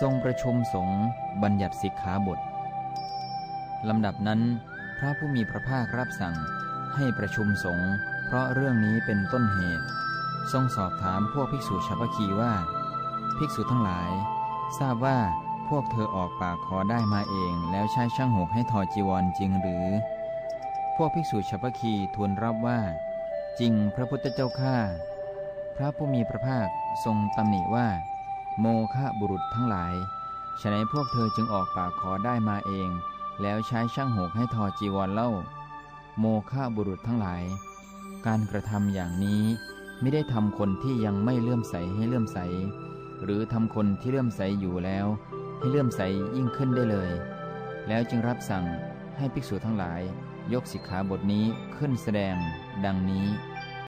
ทรงประชุมสงฆ์บัญญัติสิกขาบทลำดับนั้น พระผู้มีพระภาครับสั่งให้ประชุมสงฆ์เพราะเรื่องนี้เป็นต้นเหตุ ทรงสอบถามพวกภิกษุชาวพคีว่า ภิกษุทั้งหลาย ทราบว่าพวกเธอออกปากขอได้มาเองแล้วใช้ช่างหกให้ถอดจีวรจริงหรือ พวกภิกษุชาวพคีทูลรับว่า จริงพระพุทธเจ้าข้าพระผู้มีพระภาคทรงตำหนิว่า โมฆะบุรุษทั้งหลายฉะนั้นพวกเธอจึงออกปากขอได้มาเอง แล้วใช้ช่างหกให้ทอจีวรเล่า โมฆะบุรุษทั้งหลาย การกระทำอย่างนี้ไม่ได้ทำคนที่ยังไม่เลื่อมใสให้เลื่อมใส หรือทำคนที่เลื่อมใสอยู่แล้ว ให้เลื่อมใสยิ่งขึ้นได้เลย แล้วจึงรับสั่งให้ภิกษุทั้งหลาย ยกสิกขาบทนี้ขึ้นแสดง ดังนี้